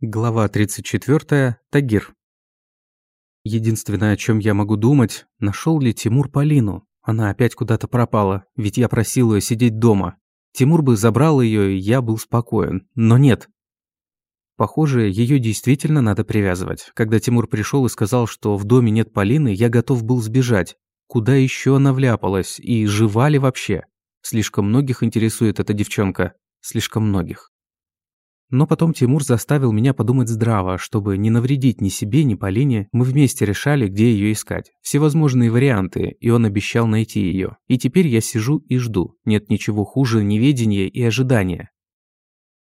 Глава 34. Тагир. Единственное, о чем я могу думать, нашел ли Тимур Полину. Она опять куда-то пропала, ведь я просил ее сидеть дома. Тимур бы забрал ее, и я был спокоен. Но нет. Похоже, ее действительно надо привязывать. Когда Тимур пришел и сказал, что в доме нет Полины, я готов был сбежать. Куда еще она вляпалась? И жива ли вообще? Слишком многих интересует эта девчонка. Слишком многих. Но потом Тимур заставил меня подумать здраво, чтобы не навредить ни себе, ни Полине. Мы вместе решали, где ее искать. Всевозможные варианты, и он обещал найти ее. И теперь я сижу и жду. Нет ничего хуже неведения и ожидания.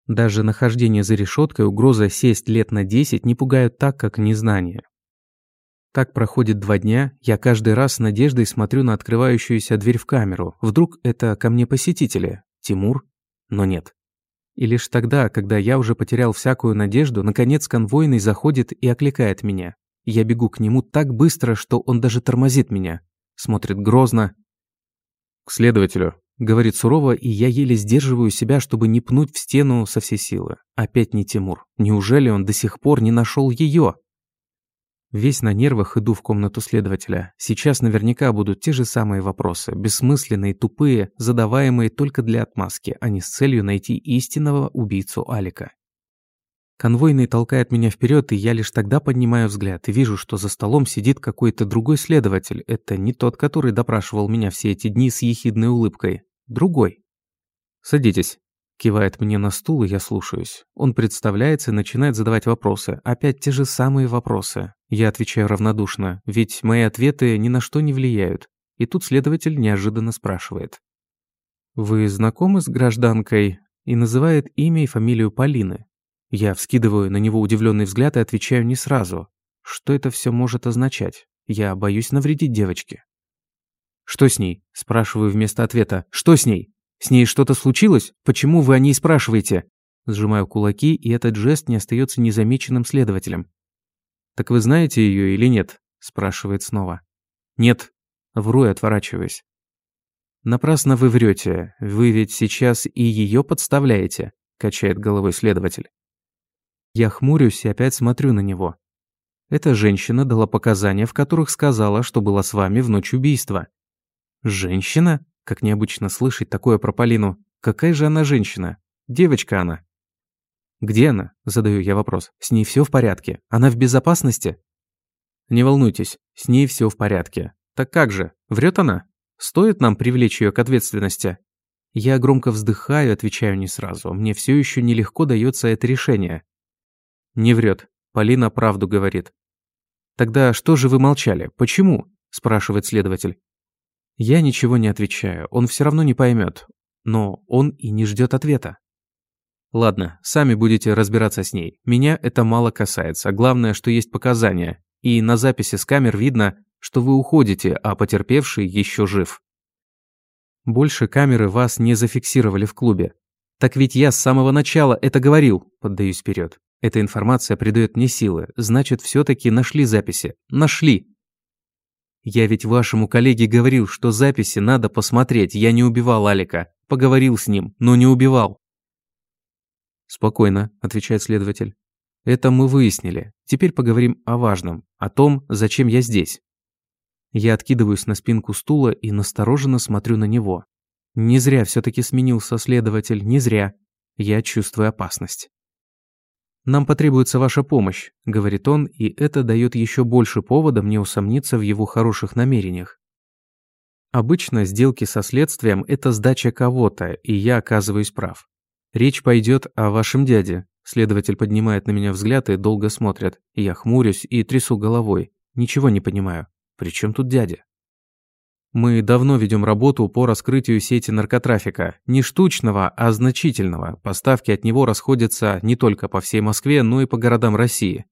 Даже нахождение за решеткой, угроза сесть лет на 10 не пугают так, как незнание. Так проходит два дня, я каждый раз с надеждой смотрю на открывающуюся дверь в камеру. Вдруг это ко мне посетители? Тимур? Но нет. И лишь тогда, когда я уже потерял всякую надежду, наконец конвойный заходит и окликает меня. Я бегу к нему так быстро, что он даже тормозит меня. Смотрит грозно. «К следователю», — говорит сурово, и я еле сдерживаю себя, чтобы не пнуть в стену со всей силы. Опять не Тимур. Неужели он до сих пор не нашел ее? Весь на нервах иду в комнату следователя. Сейчас наверняка будут те же самые вопросы, бессмысленные, тупые, задаваемые только для отмазки, а не с целью найти истинного убийцу Алика. Конвойный толкает меня вперед, и я лишь тогда поднимаю взгляд и вижу, что за столом сидит какой-то другой следователь. Это не тот, который допрашивал меня все эти дни с ехидной улыбкой. Другой. «Садитесь», Кивает мне на стул, и я слушаюсь. Он представляется и начинает задавать вопросы. Опять те же самые вопросы. Я отвечаю равнодушно, ведь мои ответы ни на что не влияют. И тут следователь неожиданно спрашивает. «Вы знакомы с гражданкой?» и называет имя и фамилию Полины. Я вскидываю на него удивленный взгляд и отвечаю не сразу. Что это все может означать? Я боюсь навредить девочке. «Что с ней?» – спрашиваю вместо ответа. «Что с ней?» С ней что-то случилось? Почему вы о ней спрашиваете?» Сжимаю кулаки, и этот жест не остается незамеченным следователем. «Так вы знаете ее или нет?» спрашивает снова. «Нет». Вру и отворачиваюсь. «Напрасно вы врете. Вы ведь сейчас и ее подставляете», качает головой следователь. Я хмурюсь и опять смотрю на него. Эта женщина дала показания, в которых сказала, что была с вами в ночь убийства. Женщина? Как необычно слышать такое про Полину. Какая же она женщина? Девочка она. Где она? Задаю я вопрос. С ней все в порядке? Она в безопасности? Не волнуйтесь, с ней все в порядке. Так как же, врет она? Стоит нам привлечь ее к ответственности? Я громко вздыхаю, отвечаю не сразу. Мне все еще нелегко дается это решение. Не врет. Полина правду говорит. Тогда что же вы молчали? Почему? спрашивает следователь. Я ничего не отвечаю, он все равно не поймет, но он и не ждет ответа. Ладно, сами будете разбираться с ней. Меня это мало касается. Главное, что есть показания. И на записи с камер видно, что вы уходите, а потерпевший еще жив. Больше камеры вас не зафиксировали в клубе. Так ведь я с самого начала это говорил, поддаюсь вперед. Эта информация придает мне силы. Значит, все-таки нашли записи. Нашли. Я ведь вашему коллеге говорил, что записи надо посмотреть. Я не убивал Алика. Поговорил с ним, но не убивал. Спокойно, отвечает следователь. Это мы выяснили. Теперь поговорим о важном, о том, зачем я здесь. Я откидываюсь на спинку стула и настороженно смотрю на него. Не зря все-таки сменился следователь, не зря. Я чувствую опасность. «Нам потребуется ваша помощь», — говорит он, и это дает еще больше повода мне усомниться в его хороших намерениях. Обычно сделки со следствием – это сдача кого-то, и я оказываюсь прав. Речь пойдет о вашем дяде. Следователь поднимает на меня взгляд и долго смотрит. Я хмурюсь и трясу головой. Ничего не понимаю. При чем тут дядя? Мы давно ведем работу по раскрытию сети наркотрафика. Не штучного, а значительного. Поставки от него расходятся не только по всей Москве, но и по городам России.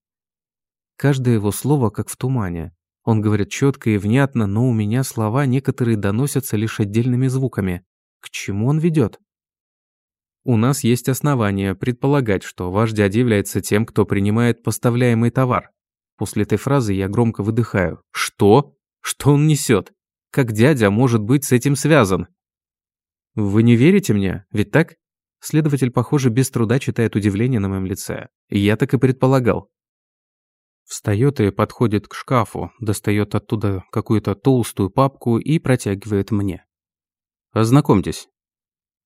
Каждое его слово как в тумане. Он говорит четко и внятно, но у меня слова некоторые доносятся лишь отдельными звуками. К чему он ведет? У нас есть основания предполагать, что ваш дядя является тем, кто принимает поставляемый товар. После этой фразы я громко выдыхаю. Что? Что он несет? Как дядя может быть с этим связан? Вы не верите мне, ведь так? Следователь, похоже, без труда читает удивление на моем лице. Я так и предполагал. Встает и подходит к шкафу, достает оттуда какую-то толстую папку и протягивает мне. Ознакомьтесь.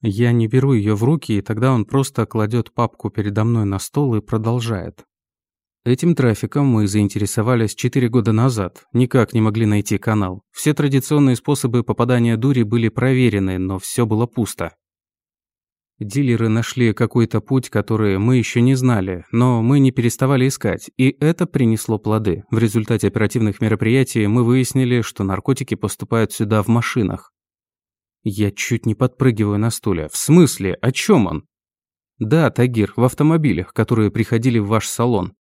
Я не беру ее в руки, и тогда он просто кладет папку передо мной на стол и продолжает. Этим трафиком мы заинтересовались 4 года назад. Никак не могли найти канал. Все традиционные способы попадания дури были проверены, но все было пусто. Дилеры нашли какой-то путь, который мы еще не знали, но мы не переставали искать, и это принесло плоды. В результате оперативных мероприятий мы выяснили, что наркотики поступают сюда в машинах. Я чуть не подпрыгиваю на стуле. В смысле? О чем он? Да, Тагир, в автомобилях, которые приходили в ваш салон.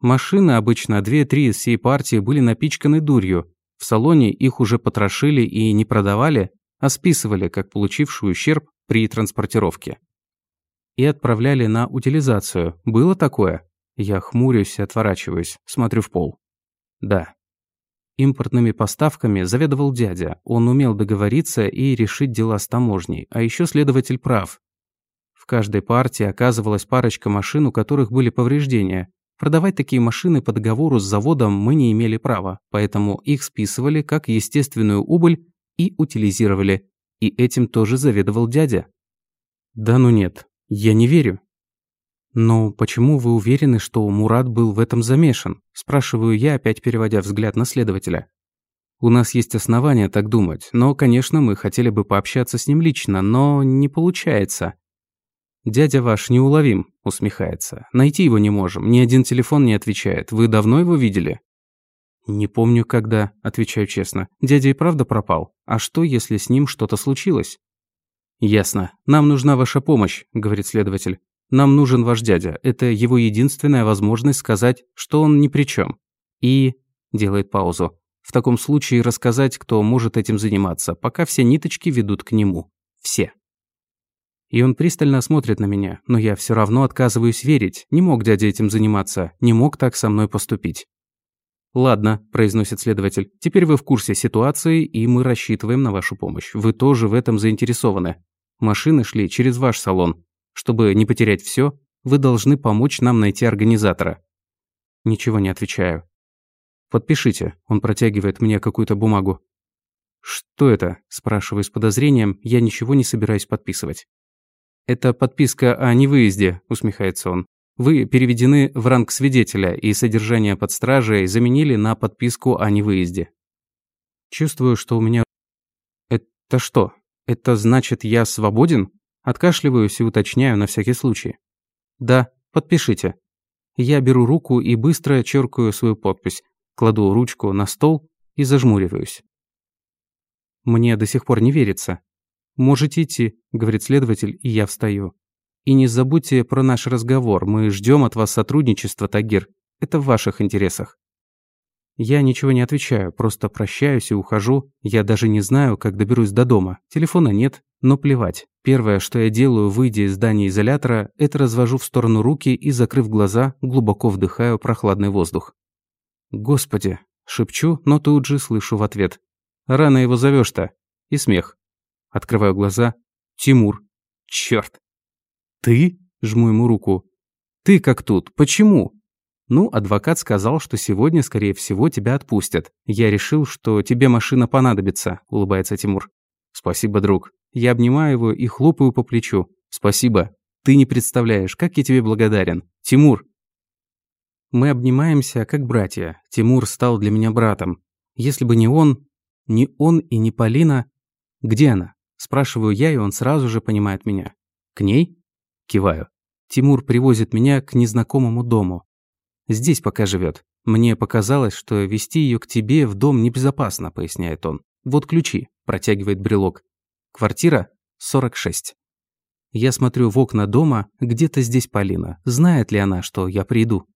Машины, обычно две-три из всей партии, были напичканы дурью. В салоне их уже потрошили и не продавали, а списывали как получивший ущерб при транспортировке. И отправляли на утилизацию. Было такое? Я хмурюсь и отворачиваюсь, смотрю в пол. Да. Импортными поставками заведовал дядя. Он умел договориться и решить дела с таможней. А еще следователь прав. В каждой партии оказывалась парочка машин, у которых были повреждения. Продавать такие машины по договору с заводом мы не имели права, поэтому их списывали как естественную убыль и утилизировали. И этим тоже заведовал дядя. Да ну нет, я не верю. Но почему вы уверены, что Мурат был в этом замешан? Спрашиваю я, опять переводя взгляд на следователя. У нас есть основания так думать, но, конечно, мы хотели бы пообщаться с ним лично, но не получается. «Дядя ваш неуловим», — усмехается. «Найти его не можем, ни один телефон не отвечает. Вы давно его видели?» «Не помню, когда», — отвечаю честно. «Дядя и правда пропал. А что, если с ним что-то случилось?» «Ясно. Нам нужна ваша помощь», — говорит следователь. «Нам нужен ваш дядя. Это его единственная возможность сказать, что он ни при чем. И...» — делает паузу. «В таком случае рассказать, кто может этим заниматься, пока все ниточки ведут к нему. Все». И он пристально смотрит на меня, но я все равно отказываюсь верить. Не мог дядя этим заниматься, не мог так со мной поступить. «Ладно», – произносит следователь, – «теперь вы в курсе ситуации, и мы рассчитываем на вашу помощь. Вы тоже в этом заинтересованы. Машины шли через ваш салон. Чтобы не потерять все, вы должны помочь нам найти организатора». Ничего не отвечаю. «Подпишите», – он протягивает мне какую-то бумагу. «Что это?» – спрашиваю с подозрением, я ничего не собираюсь подписывать. «Это подписка о невыезде», – усмехается он. Вы переведены в ранг свидетеля, и содержание под стражей заменили на подписку о невыезде. Чувствую, что у меня... Это что? Это значит, я свободен? Откашливаюсь и уточняю на всякий случай. Да, подпишите. Я беру руку и быстро черкаю свою подпись, кладу ручку на стол и зажмуриваюсь. Мне до сих пор не верится. «Можете идти», — говорит следователь, и я встаю. И не забудьте про наш разговор. Мы ждем от вас сотрудничества, Тагир. Это в ваших интересах. Я ничего не отвечаю, просто прощаюсь и ухожу. Я даже не знаю, как доберусь до дома. Телефона нет, но плевать. Первое, что я делаю, выйдя из здания изолятора, это развожу в сторону руки и, закрыв глаза, глубоко вдыхаю прохладный воздух. «Господи!» – шепчу, но тут же слышу в ответ. «Рано его зовешь-то!» И смех. Открываю глаза. «Тимур!» «Чёрт!» «Ты?» – жму ему руку. «Ты как тут? Почему?» «Ну, адвокат сказал, что сегодня, скорее всего, тебя отпустят. Я решил, что тебе машина понадобится», – улыбается Тимур. «Спасибо, друг». Я обнимаю его и хлопаю по плечу. «Спасибо. Ты не представляешь, как я тебе благодарен. Тимур!» Мы обнимаемся, как братья. Тимур стал для меня братом. Если бы не он, не он и не Полина... Где она? Спрашиваю я, и он сразу же понимает меня. К ней? Киваю. Тимур привозит меня к незнакомому дому. Здесь пока живет. Мне показалось, что вести ее к тебе в дом небезопасно, поясняет он. Вот ключи, протягивает брелок. Квартира 46. Я смотрю в окна дома, где-то здесь Полина. Знает ли она, что я приду?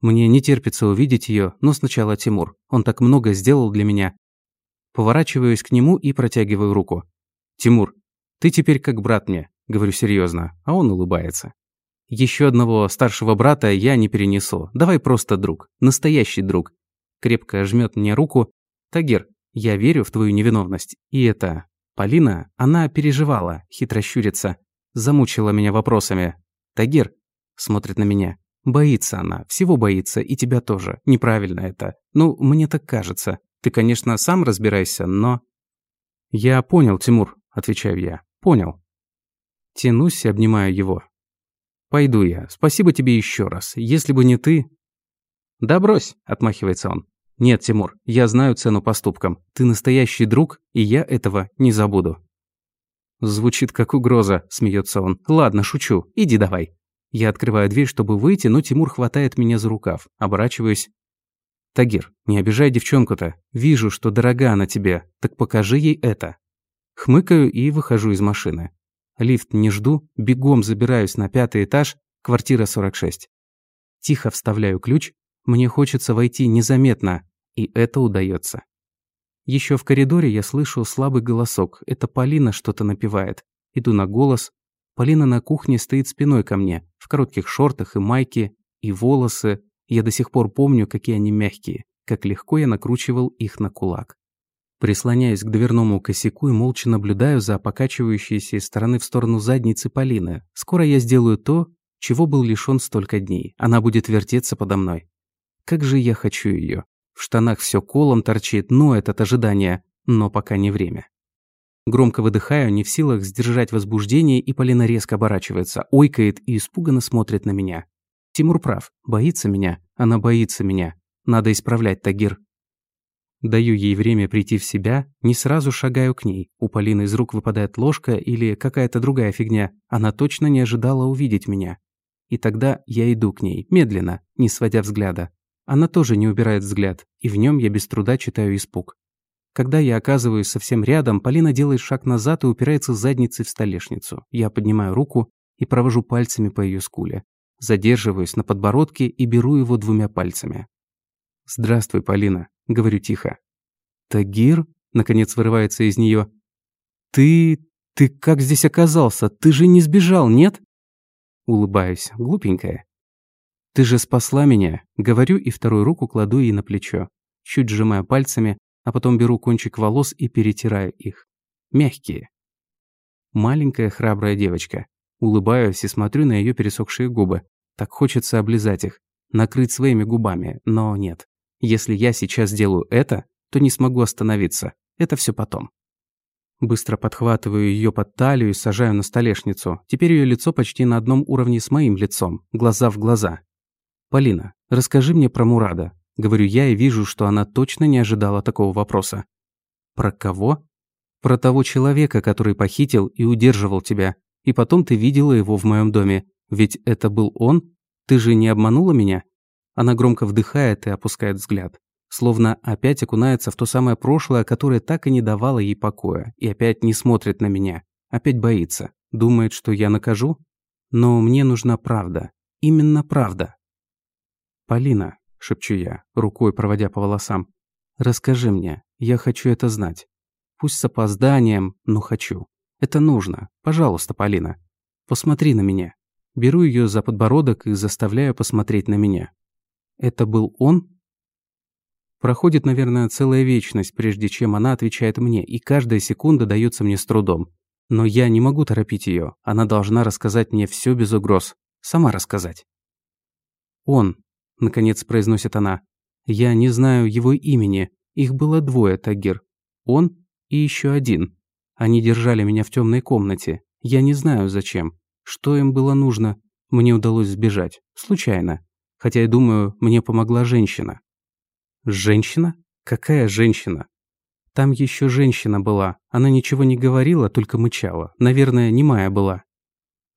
Мне не терпится увидеть ее, но сначала Тимур. Он так много сделал для меня. Поворачиваюсь к нему и протягиваю руку. «Тимур, ты теперь как брат мне. Говорю серьезно, а он улыбается. Еще одного старшего брата я не перенесу. Давай просто друг. Настоящий друг. Крепко жмет мне руку. Тагир, я верю в твою невиновность. И это... Полина, она переживала, хитро щурится. Замучила меня вопросами. «Тагир?» Смотрит на меня. Боится она, всего боится, и тебя тоже. Неправильно это. Ну, мне так кажется. Ты, конечно, сам разбирайся, но... Я понял, Тимур, отвечаю я. Понял. Тянусь и обнимаю его. Пойду я. Спасибо тебе еще раз. Если бы не ты... Да брось, отмахивается он. Нет, Тимур, я знаю цену поступкам. Ты настоящий друг, и я этого не забуду. Звучит как угроза, смеется он. Ладно, шучу. Иди давай. Я открываю дверь, чтобы выйти, но Тимур хватает меня за рукав. Оборачиваюсь. «Тагир, не обижай девчонку-то. Вижу, что дорога она тебе. Так покажи ей это». Хмыкаю и выхожу из машины. Лифт не жду, бегом забираюсь на пятый этаж, квартира 46. Тихо вставляю ключ. Мне хочется войти незаметно, и это удается. Еще в коридоре я слышу слабый голосок. Это Полина что-то напевает. Иду на голос, Полина на кухне стоит спиной ко мне, в коротких шортах и майке, и волосы. Я до сих пор помню, какие они мягкие, как легко я накручивал их на кулак. Прислоняюсь к дверному косяку и молча наблюдаю за покачивающейся из стороны в сторону задницы Полины. Скоро я сделаю то, чего был лишён столько дней. Она будет вертеться подо мной. Как же я хочу ее. В штанах все колом торчит, но это ожидание, но пока не время. Громко выдыхаю, не в силах сдержать возбуждение, и Полина резко оборачивается, ойкает и испуганно смотрит на меня. Тимур прав. Боится меня. Она боится меня. Надо исправлять Тагир. Даю ей время прийти в себя, не сразу шагаю к ней. У Полины из рук выпадает ложка или какая-то другая фигня. Она точно не ожидала увидеть меня. И тогда я иду к ней, медленно, не сводя взгляда. Она тоже не убирает взгляд, и в нем я без труда читаю испуг. Когда я оказываюсь совсем рядом, Полина делает шаг назад и упирается задницей в столешницу. Я поднимаю руку и провожу пальцами по ее скуле. Задерживаюсь на подбородке и беру его двумя пальцами. «Здравствуй, Полина», — говорю тихо. «Тагир?» — наконец вырывается из нее. «Ты... ты как здесь оказался? Ты же не сбежал, нет?» Улыбаюсь, глупенькая. «Ты же спасла меня», — говорю и вторую руку кладу ей на плечо. Чуть сжимая пальцами, а потом беру кончик волос и перетираю их. Мягкие. Маленькая храбрая девочка. Улыбаюсь и смотрю на ее пересохшие губы. Так хочется облизать их, накрыть своими губами, но нет. Если я сейчас сделаю это, то не смогу остановиться. Это все потом. Быстро подхватываю ее под талию и сажаю на столешницу. Теперь ее лицо почти на одном уровне с моим лицом, глаза в глаза. «Полина, расскажи мне про Мурада. Говорю я и вижу, что она точно не ожидала такого вопроса. Про кого? Про того человека, который похитил и удерживал тебя. И потом ты видела его в моем доме. Ведь это был он? Ты же не обманула меня? Она громко вдыхает и опускает взгляд. Словно опять окунается в то самое прошлое, которое так и не давало ей покоя. И опять не смотрит на меня. Опять боится. Думает, что я накажу? Но мне нужна правда. Именно правда. Полина, – шепчу я, рукой проводя по волосам. «Расскажи мне, я хочу это знать. Пусть с опозданием, но хочу. Это нужно. Пожалуйста, Полина. Посмотри на меня». Беру ее за подбородок и заставляю посмотреть на меня. «Это был он?» Проходит, наверное, целая вечность, прежде чем она отвечает мне, и каждая секунда дается мне с трудом. Но я не могу торопить ее. Она должна рассказать мне все без угроз. Сама рассказать. Он наконец произносит она. Я не знаю его имени. Их было двое, Тагир. Он и еще один. Они держали меня в темной комнате. Я не знаю зачем. Что им было нужно? Мне удалось сбежать. Случайно. Хотя я думаю, мне помогла женщина. Женщина? Какая женщина? Там еще женщина была. Она ничего не говорила, только мычала. Наверное, немая была.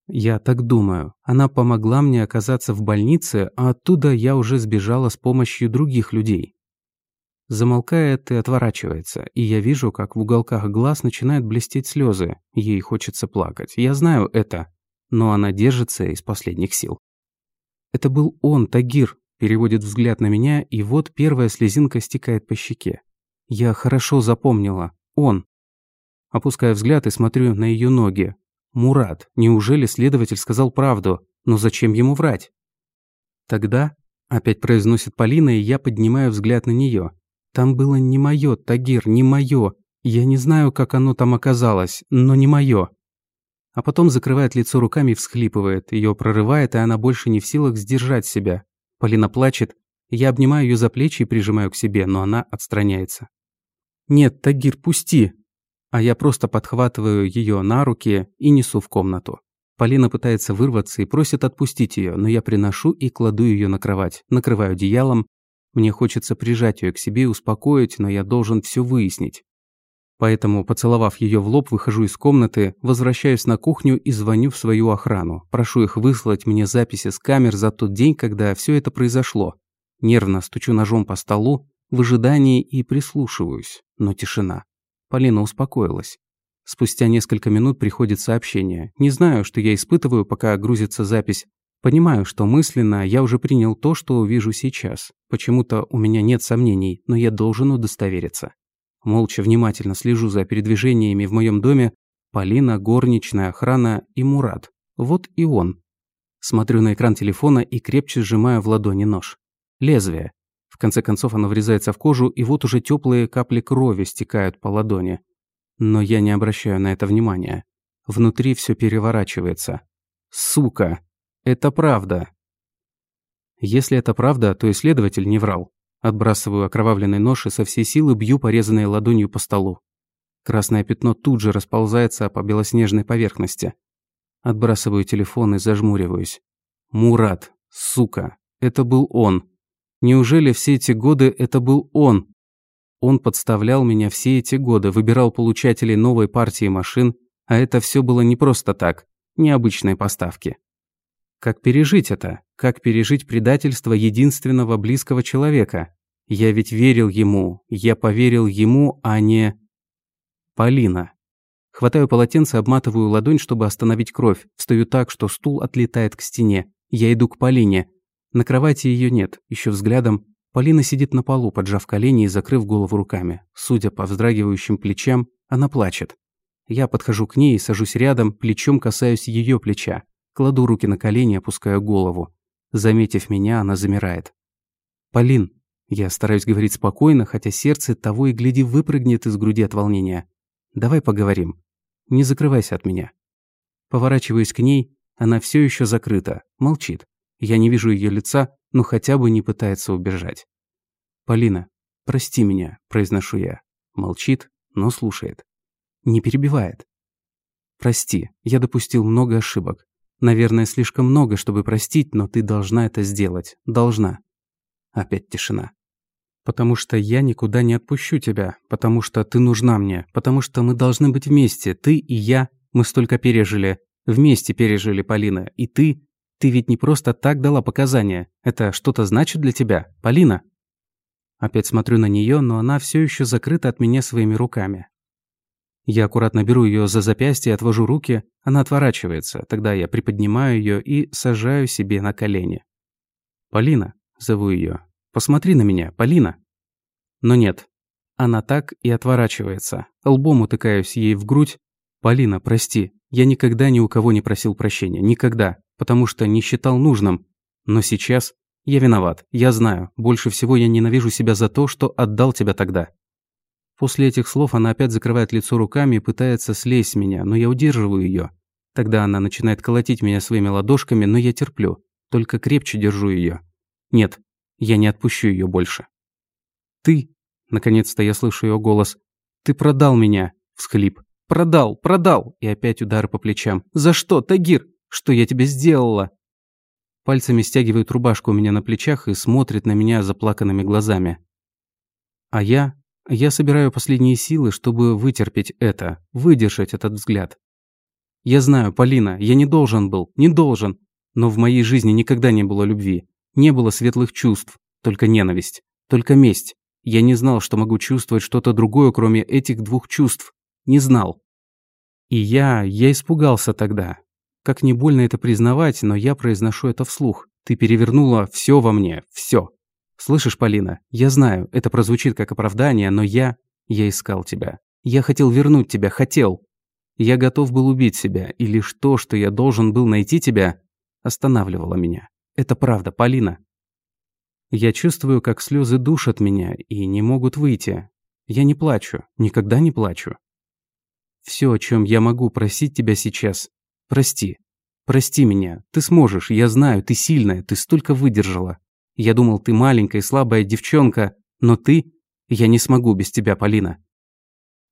Я так думаю. Она помогла мне оказаться в больнице, а оттуда я уже сбежала с помощью других людей. Замолкает и отворачивается, и я вижу, как в уголках глаз начинают блестеть слезы. Ей хочется плакать. Я знаю это, но она держится из последних сил. Это был он, Тагир, переводит взгляд на меня, и вот первая слезинка стекает по щеке. Я хорошо запомнила. Он. Опускаю взгляд и смотрю на ее ноги, Мурат, неужели следователь сказал правду? Но зачем ему врать? Тогда, опять произносит Полина, и я поднимаю взгляд на нее. Там было не мое, Тагир, не мое. Я не знаю, как оно там оказалось, но не мое. А потом закрывает лицо руками и всхлипывает. Ее прорывает, и она больше не в силах сдержать себя. Полина плачет. Я обнимаю ее за плечи и прижимаю к себе, но она отстраняется. «Нет, Тагир, пусти!» А я просто подхватываю ее на руки и несу в комнату. Полина пытается вырваться и просит отпустить ее, но я приношу и кладу ее на кровать, накрываю одеялом. Мне хочется прижать ее к себе и успокоить, но я должен все выяснить. Поэтому, поцеловав ее в лоб, выхожу из комнаты, возвращаюсь на кухню и звоню в свою охрану. Прошу их выслать мне записи с камер за тот день, когда все это произошло. Нервно стучу ножом по столу, в ожидании и прислушиваюсь, но тишина. Полина успокоилась. Спустя несколько минут приходит сообщение. Не знаю, что я испытываю, пока грузится запись. Понимаю, что мысленно я уже принял то, что вижу сейчас. Почему-то у меня нет сомнений, но я должен удостовериться. Молча внимательно слежу за передвижениями в моем доме Полина, горничная, охрана и Мурат. Вот и он. Смотрю на экран телефона и крепче сжимаю в ладони нож. Лезвие. В конце концов оно врезается в кожу, и вот уже теплые капли крови стекают по ладони. Но я не обращаю на это внимания. Внутри все переворачивается. Сука! Это правда. Если это правда, то исследователь не врал. Отбрасываю окровавленный нож и со всей силы бью порезанной ладонью по столу. Красное пятно тут же расползается по белоснежной поверхности. Отбрасываю телефон и зажмуриваюсь. Мурат, сука, это был он. Неужели все эти годы это был он? Он подставлял меня все эти годы, выбирал получателей новой партии машин, а это все было не просто так, необычные поставки. Как пережить это? Как пережить предательство единственного близкого человека? Я ведь верил ему, я поверил ему, а не... Полина. Хватаю полотенце, обматываю ладонь, чтобы остановить кровь. Встаю так, что стул отлетает к стене. Я иду к Полине. На кровати ее нет. Еще взглядом. Полина сидит на полу, поджав колени и закрыв голову руками. Судя по вздрагивающим плечам, она плачет. Я подхожу к ней и сажусь рядом, плечом касаюсь ее плеча. Кладу руки на колени, опускаю голову. Заметив меня, она замирает. «Полин», я стараюсь говорить спокойно, хотя сердце того и гляди выпрыгнет из груди от волнения. «Давай поговорим. Не закрывайся от меня». Поворачиваюсь к ней, она все еще закрыта, молчит. Я не вижу ее лица, но хотя бы не пытается убежать. «Полина, прости меня», – произношу я. Молчит, но слушает. Не перебивает. «Прости, я допустил много ошибок. Наверное, слишком много, чтобы простить, но ты должна это сделать. Должна. Опять тишина. Потому что я никуда не отпущу тебя, потому что ты нужна мне, потому что мы должны быть вместе, ты и я, мы столько пережили. Вместе пережили, Полина. И ты, ты ведь не просто так дала показания. Это что-то значит для тебя, Полина? Опять смотрю на нее, но она все еще закрыта от меня своими руками. Я аккуратно беру ее за запястье и отвожу руки, она отворачивается. Тогда я приподнимаю ее и сажаю себе на колени. «Полина», – зову ее. «Посмотри на меня, Полина». Но нет. Она так и отворачивается. Лбом утыкаюсь ей в грудь. «Полина, прости. Я никогда ни у кого не просил прощения. Никогда. Потому что не считал нужным. Но сейчас я виноват. Я знаю. Больше всего я ненавижу себя за то, что отдал тебя тогда. После этих слов она опять закрывает лицо руками и пытается слезть с меня, но я удерживаю ее. Тогда она начинает колотить меня своими ладошками, но я терплю, только крепче держу ее. Нет, я не отпущу ее больше. «Ты...» – наконец-то я слышу ее голос. «Ты продал меня!» – всхлип. «Продал! Продал!» И опять удары по плечам. «За что, Тагир? Что я тебе сделала?» Пальцами стягивают рубашку у меня на плечах и смотрит на меня заплаканными глазами. А я я собираю последние силы, чтобы вытерпеть это, выдержать этот взгляд. Я знаю, Полина, я не должен был, не должен. Но в моей жизни никогда не было любви. Не было светлых чувств, только ненависть, только месть. Я не знал, что могу чувствовать что-то другое, кроме этих двух чувств. Не знал. И я, я испугался тогда. Как не больно это признавать, но я произношу это вслух. Ты перевернула все во мне, все. «Слышишь, Полина, я знаю, это прозвучит как оправдание, но я... Я искал тебя. Я хотел вернуть тебя, хотел. Я готов был убить себя, и лишь то, что я должен был найти тебя, останавливало меня. Это правда, Полина. Я чувствую, как слезы душат меня и не могут выйти. Я не плачу, никогда не плачу. Все, о чем я могу просить тебя сейчас, Прости. Прости меня. Ты сможешь, я знаю, ты сильная, ты столько выдержала. Я думал, ты маленькая и слабая девчонка, но ты... Я не смогу без тебя, Полина.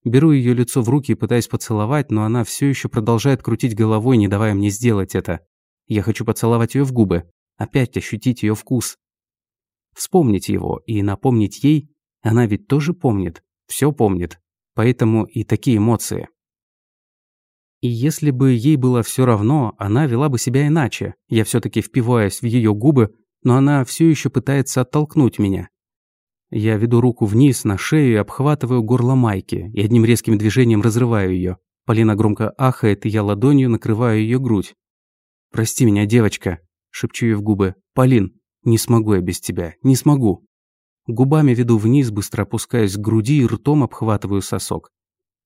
Беру ее лицо в руки и пытаюсь поцеловать, но она все еще продолжает крутить головой, не давая мне сделать это. Я хочу поцеловать ее в губы, опять ощутить ее вкус. Вспомнить его и напомнить ей, она ведь тоже помнит, все помнит, поэтому и такие эмоции. И если бы ей было все равно, она вела бы себя иначе. Я все таки впиваюсь в ее губы, но она все еще пытается оттолкнуть меня. Я веду руку вниз на шею и обхватываю горло майки, и одним резким движением разрываю ее. Полина громко ахает, и я ладонью накрываю ее грудь. «Прости меня, девочка», – шепчу ей в губы. «Полин, не смогу я без тебя, не смогу». Губами веду вниз, быстро опускаюсь к груди и ртом обхватываю сосок.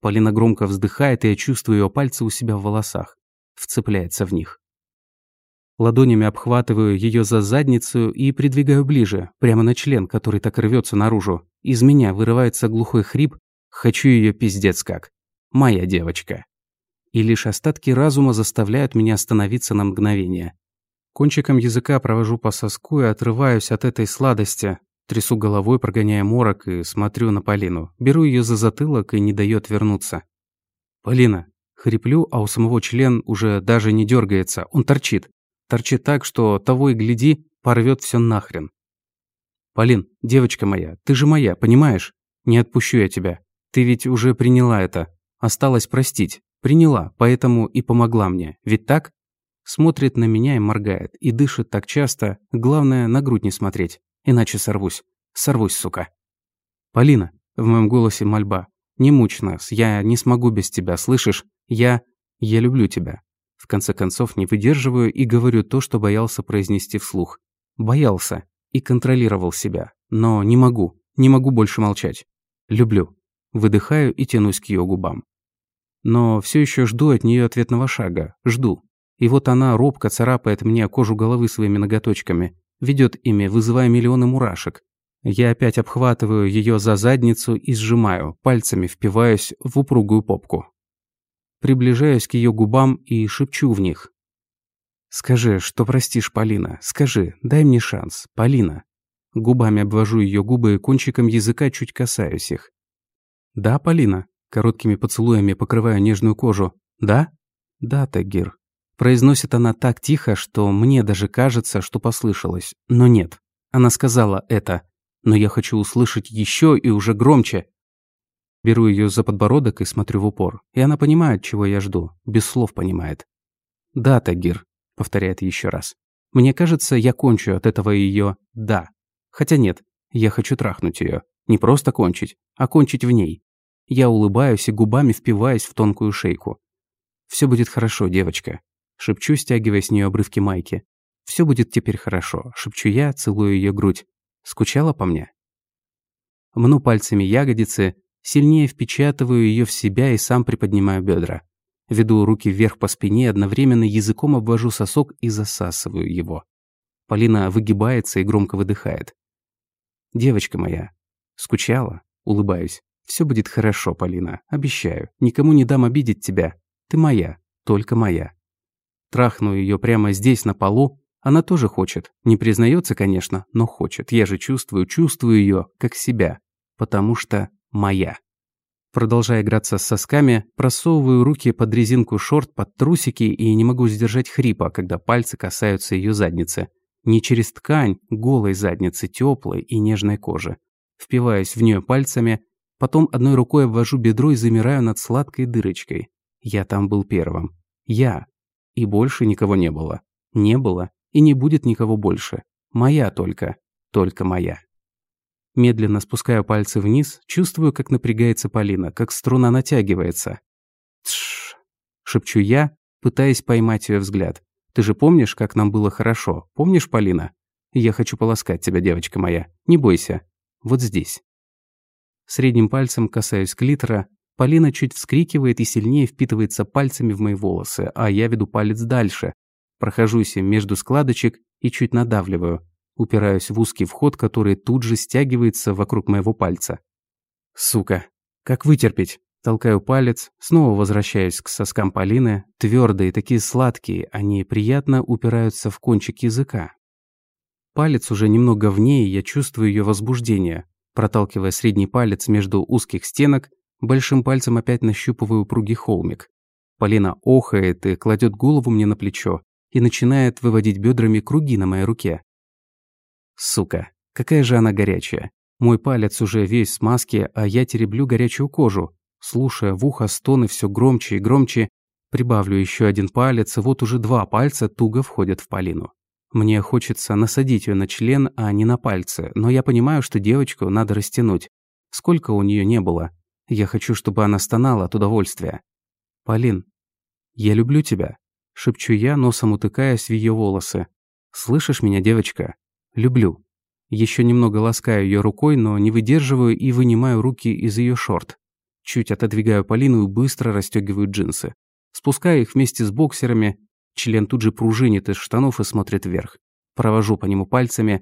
Полина громко вздыхает, и я чувствую ее пальцы у себя в волосах. Вцепляется в них. Ладонями обхватываю ее за задницу и придвигаю ближе, прямо на член, который так рвется наружу. Из меня вырывается глухой хрип «Хочу ее пиздец как». Моя девочка. И лишь остатки разума заставляют меня остановиться на мгновение. Кончиком языка провожу по соску и отрываюсь от этой сладости. Трясу головой, прогоняя морок, и смотрю на Полину. Беру ее за затылок и не дает вернуться. «Полина!» Хриплю, а у самого член уже даже не дергается, он торчит. Торчит так, что того и гляди, порвет все нахрен. Полин, девочка моя, ты же моя, понимаешь? Не отпущу я тебя. Ты ведь уже приняла это. Осталось простить. Приняла, поэтому и помогла мне. Ведь так? Смотрит на меня и моргает. И дышит так часто. Главное, на грудь не смотреть. Иначе сорвусь. Сорвусь, сука. Полина, в моем голосе мольба. Не мучь нас. Я не смогу без тебя, слышишь? Я... Я люблю тебя. В конце концов, не выдерживаю и говорю то, что боялся произнести вслух. Боялся и контролировал себя. Но не могу, не могу больше молчать. Люблю. Выдыхаю и тянусь к ее губам. Но все еще жду от нее ответного шага. Жду. И вот она робко царапает мне кожу головы своими ноготочками. Ведет ими, вызывая миллионы мурашек. Я опять обхватываю ее за задницу и сжимаю, пальцами впиваюсь в упругую попку приближаюсь к ее губам и шепчу в них. «Скажи, что простишь, Полина. Скажи, дай мне шанс, Полина». Губами обвожу ее губы и кончиком языка чуть касаюсь их. «Да, Полина?» Короткими поцелуями покрываю нежную кожу. «Да?» «Да, Тагир». Произносит она так тихо, что мне даже кажется, что послышалось. Но нет. Она сказала это. Но я хочу услышать еще и уже громче. Беру ее за подбородок и смотрю в упор. И она понимает, чего я жду. Без слов понимает. «Да, Тагир», — повторяет еще раз. «Мне кажется, я кончу от этого ее «да». Хотя нет, я хочу трахнуть ее. Не просто кончить, а кончить в ней. Я улыбаюсь и губами впиваюсь в тонкую шейку. Все будет хорошо, девочка», — шепчу, стягивая с нее обрывки майки. Все будет теперь хорошо», — шепчу я, целую ее грудь. «Скучала по мне?» Мну пальцами ягодицы, Сильнее впечатываю ее в себя и сам приподнимаю бедра. Веду руки вверх по спине, одновременно языком обвожу сосок и засасываю его. Полина выгибается и громко выдыхает. «Девочка моя». «Скучала?» Улыбаюсь. «Все будет хорошо, Полина. Обещаю. Никому не дам обидеть тебя. Ты моя. Только моя». Трахну ее прямо здесь, на полу. Она тоже хочет. Не признается, конечно, но хочет. Я же чувствую, чувствую ее, как себя. Потому что моя. Продолжая играться с сосками, просовываю руки под резинку шорт, под трусики и не могу сдержать хрипа, когда пальцы касаются ее задницы. Не через ткань, голой задницы, теплой и нежной кожи. Впиваюсь в нее пальцами, потом одной рукой обвожу бедро и замираю над сладкой дырочкой. Я там был первым. Я. И больше никого не было. Не было и не будет никого больше. Моя только. Только моя. Медленно спускаю пальцы вниз, чувствую, как напрягается Полина, как струна натягивается. «Тш!» – шепчу я, пытаясь поймать ее взгляд. «Ты же помнишь, как нам было хорошо? Помнишь, Полина? Я хочу полоскать тебя, девочка моя. Не бойся. Вот здесь». Средним пальцем касаюсь клитора. Полина чуть вскрикивает и сильнее впитывается пальцами в мои волосы, а я веду палец дальше. Прохожусь между складочек и чуть надавливаю. Упираюсь в узкий вход, который тут же стягивается вокруг моего пальца. Сука. Как вытерпеть? Толкаю палец, снова возвращаюсь к соскам Полины, твердые, такие сладкие, они приятно упираются в кончик языка. Палец уже немного в ней, я чувствую ее возбуждение. Проталкивая средний палец между узких стенок, большим пальцем опять нащупываю упругий холмик. Полина охает и кладет голову мне на плечо и начинает выводить бедрами круги на моей руке. Сука, какая же она горячая. Мой палец уже весь в смазке, а я тереблю горячую кожу. Слушая в ухо стоны все громче и громче, прибавлю еще один палец, и вот уже два пальца туго входят в Полину. Мне хочется насадить ее на член, а не на пальцы, но я понимаю, что девочку надо растянуть. Сколько у нее не было. Я хочу, чтобы она стонала от удовольствия. «Полин, я люблю тебя», – шепчу я, носом утыкаясь в ее волосы. «Слышишь меня, девочка? Люблю». Еще немного ласкаю ее рукой, но не выдерживаю и вынимаю руки из ее шорт. Чуть отодвигаю Полину и быстро расстегиваю джинсы. Спускаю их вместе с боксерами. Член тут же пружинит из штанов и смотрит вверх. Провожу по нему пальцами.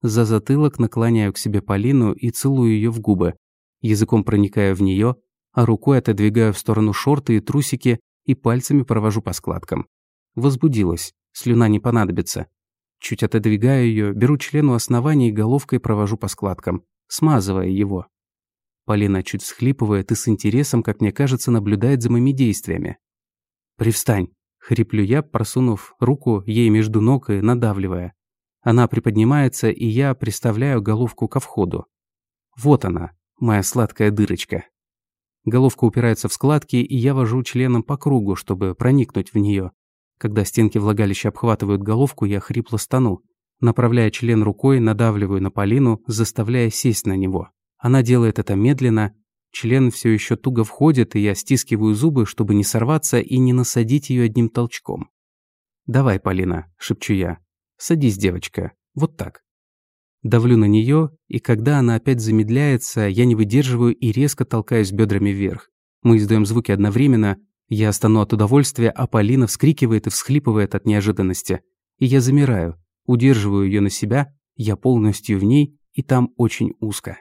За затылок наклоняю к себе Полину и целую ее в губы. Языком проникаю в нее, а рукой отодвигаю в сторону шорты и трусики и пальцами провожу по складкам. Возбудилась. Слюна не понадобится. Чуть отодвигаю ее, беру члену основания и головкой провожу по складкам, смазывая его. Полина чуть всхлипывает и с интересом, как мне кажется, наблюдает за моими действиями. «Привстань!» – хриплю я, просунув руку ей между ног и надавливая. Она приподнимается, и я приставляю головку ко входу. Вот она, моя сладкая дырочка. Головка упирается в складки, и я вожу членом по кругу, чтобы проникнуть в нее. Когда стенки влагалища обхватывают головку, я хрипло стану. Направляя член рукой, надавливаю на Полину, заставляя сесть на него. Она делает это медленно. Член все еще туго входит, и я стискиваю зубы, чтобы не сорваться и не насадить ее одним толчком. «Давай, Полина», – шепчу я. «Садись, девочка. Вот так». Давлю на нее, и когда она опять замедляется, я не выдерживаю и резко толкаюсь бедрами вверх. Мы издаем звуки одновременно, я стану от удовольствия, а Полина вскрикивает и всхлипывает от неожиданности. И я замираю, удерживаю ее на себя, я полностью в ней, и там очень узко.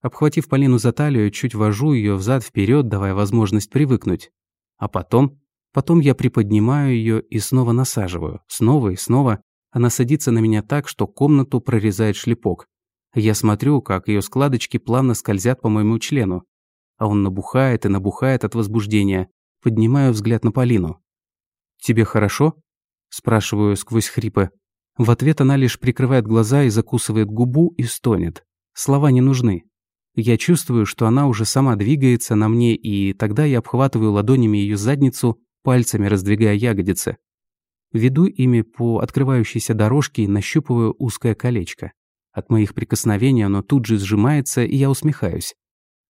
Обхватив Полину за талию, чуть вожу ее взад вперед, давая возможность привыкнуть. А потом, потом я приподнимаю ее и снова насаживаю, снова и снова. Она садится на меня так, что комнату прорезает шлепок. Я смотрю, как ее складочки плавно скользят по моему члену. А он набухает и набухает от возбуждения, Поднимаю взгляд на Полину. «Тебе хорошо?» Спрашиваю сквозь хрипы. В ответ она лишь прикрывает глаза и закусывает губу и стонет. Слова не нужны. Я чувствую, что она уже сама двигается на мне, и тогда я обхватываю ладонями ее задницу, пальцами раздвигая ягодицы. Веду ими по открывающейся дорожке и нащупываю узкое колечко. От моих прикосновений оно тут же сжимается, и я усмехаюсь.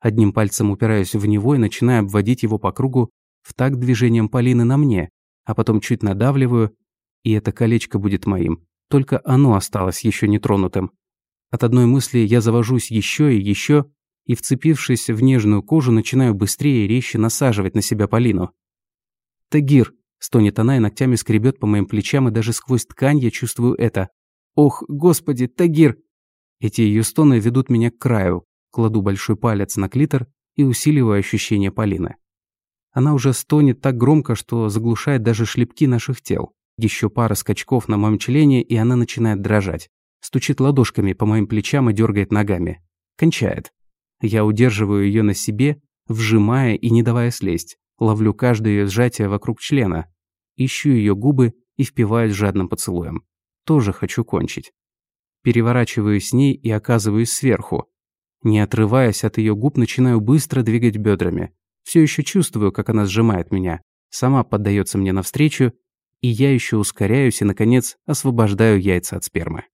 Одним пальцем упираюсь в него и начинаю обводить его по кругу, в такт движением Полины на мне, а потом чуть надавливаю, и это колечко будет моим. Только оно осталось еще нетронутым. От одной мысли я завожусь еще и еще, и, вцепившись в нежную кожу, начинаю быстрее и резче насаживать на себя Полину. «Тагир!» – стонет она и ногтями скребет по моим плечам, и даже сквозь ткань я чувствую это. «Ох, господи, Тагир!» Эти ее стоны ведут меня к краю. Кладу большой палец на клитор и усиливаю ощущение Полины. Она уже стонет так громко, что заглушает даже шлепки наших тел. Еще пара скачков на моем члене, и она начинает дрожать. Стучит ладошками по моим плечам и дергает ногами. Кончает. Я удерживаю ее на себе, вжимая и не давая слезть. Ловлю каждое сжатие вокруг члена. Ищу ее губы и впиваюсь жадным поцелуем. Тоже хочу кончить. Переворачиваюсь с ней и оказываюсь сверху. Не отрываясь от ее губ, начинаю быстро двигать бедрами. Все еще чувствую, как она сжимает меня, сама поддается мне навстречу, и я еще ускоряюсь и, наконец, освобождаю яйца от спермы.